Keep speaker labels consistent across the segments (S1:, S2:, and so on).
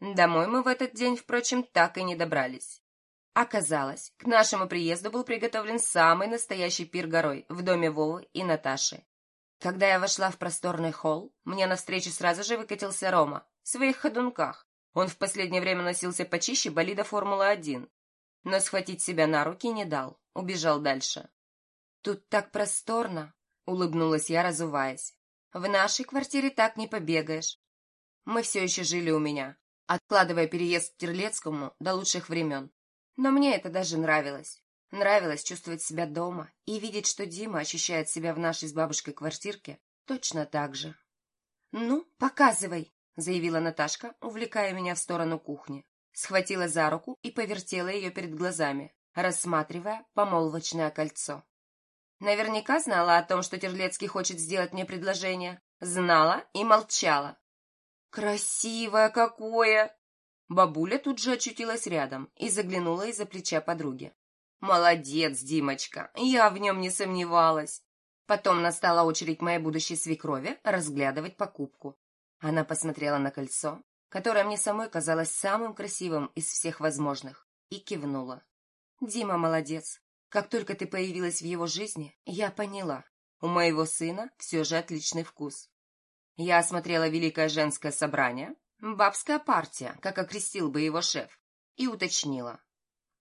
S1: Домой мы в этот день, впрочем, так и не добрались. Оказалось, к нашему приезду был приготовлен самый настоящий пир горой в доме Вовы и Наташи. Когда я вошла в просторный холл, мне навстречу сразу же выкатился Рома в своих ходунках. Он в последнее время носился почище болида Формулы-1, но схватить себя на руки не дал, убежал дальше. «Тут так просторно!» — улыбнулась я, разуваясь. «В нашей квартире так не побегаешь. Мы все еще жили у меня, откладывая переезд к Терлецкому до лучших времен. Но мне это даже нравилось. Нравилось чувствовать себя дома и видеть, что Дима ощущает себя в нашей с бабушкой квартирке точно так же. «Ну, показывай!» — заявила Наташка, увлекая меня в сторону кухни. Схватила за руку и повертела ее перед глазами, рассматривая помолвочное кольцо. Наверняка знала о том, что Терлецкий хочет сделать мне предложение. Знала и молчала. «Красивое какое!» Бабуля тут же очутилась рядом и заглянула из-за плеча подруги. «Молодец, Димочка, я в нем не сомневалась». Потом настала очередь моей будущей свекрови разглядывать покупку. Она посмотрела на кольцо, которое мне самой казалось самым красивым из всех возможных, и кивнула. «Дима молодец. Как только ты появилась в его жизни, я поняла, у моего сына все же отличный вкус. Я осмотрела Великое женское собрание, бабская партия, как окрестил бы его шеф, и уточнила.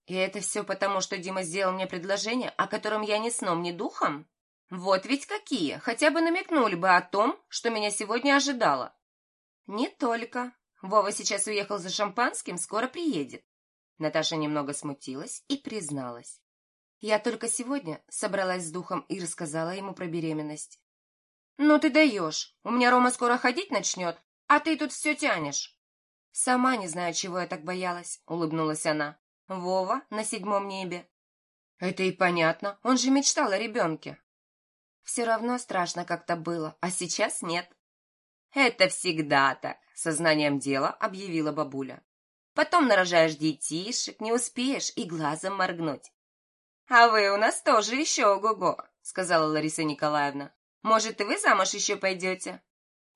S1: И это все потому, что Дима сделал мне предложение, о котором я ни сном, ни духом? Вот ведь какие, хотя бы намекнули бы о том, что меня сегодня ожидало. Не только. Вова сейчас уехал за шампанским, скоро приедет. Наташа немного смутилась и призналась. Я только сегодня собралась с духом и рассказала ему про беременность. «Ну ты даешь! У меня Рома скоро ходить начнет, а ты тут все тянешь!» «Сама не знаю, чего я так боялась», — улыбнулась она. «Вова на седьмом небе». «Это и понятно, он же мечтал о ребенке». «Все равно страшно как-то было, а сейчас нет». «Это всегда так», — сознанием дела объявила бабуля. «Потом нарожаешь детишек, не успеешь и глазом моргнуть». «А вы у нас тоже еще ого-го», — сказала Лариса Николаевна. Может, и вы замуж еще пойдете?»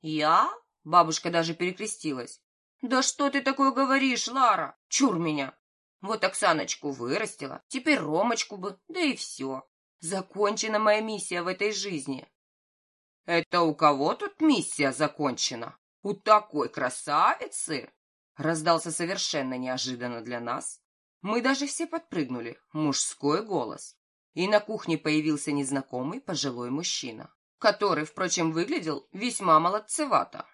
S1: «Я?» — бабушка даже перекрестилась. «Да что ты такое говоришь, Лара? Чур меня! Вот Оксаночку вырастила, теперь Ромочку бы, да и все. Закончена моя миссия в этой жизни». «Это у кого тут миссия закончена? У такой красавицы?» Раздался совершенно неожиданно для нас. Мы даже все подпрыгнули. Мужской голос. И на кухне появился незнакомый пожилой мужчина который, впрочем, выглядел весьма молодцевато.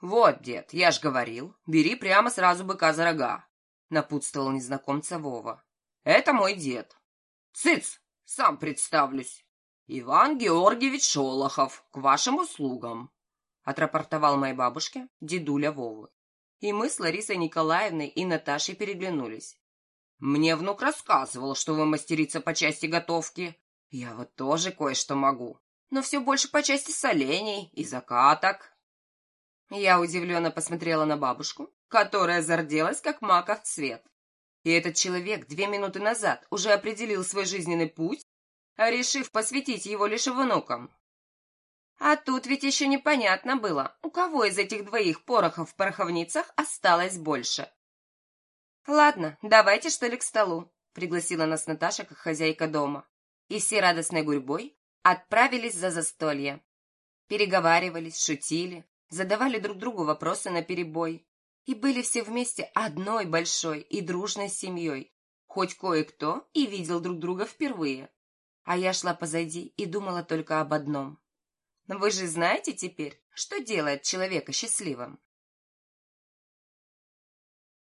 S1: «Вот, дед, я ж говорил, бери прямо сразу быка за рога», — напутствовал незнакомца Вова. «Это мой дед». «Цыц, сам представлюсь. Иван Георгиевич Шолохов, к вашим услугам», — отрапортовал моей бабушке дедуля Вовы. И мы с Ларисой Николаевной и Наташей переглянулись. «Мне внук рассказывал, что вы мастерица по части готовки. Я вот тоже кое-что могу но все больше по части солений и закаток. Я удивленно посмотрела на бабушку, которая зарделась, как маков цвет. И этот человек две минуты назад уже определил свой жизненный путь, решив посвятить его лишь внукам. А тут ведь еще непонятно было, у кого из этих двоих порохов в пороховницах осталось больше. «Ладно, давайте что ли к столу», — пригласила нас Наташа как хозяйка дома. И все радостной гурьбой отправились за застолье. Переговаривались, шутили, задавали друг другу вопросы на перебой. И были все вместе одной большой и дружной семьей. Хоть кое-кто и видел друг друга впервые. А я шла позади и думала только об одном. Вы же знаете теперь, что делает человека счастливым?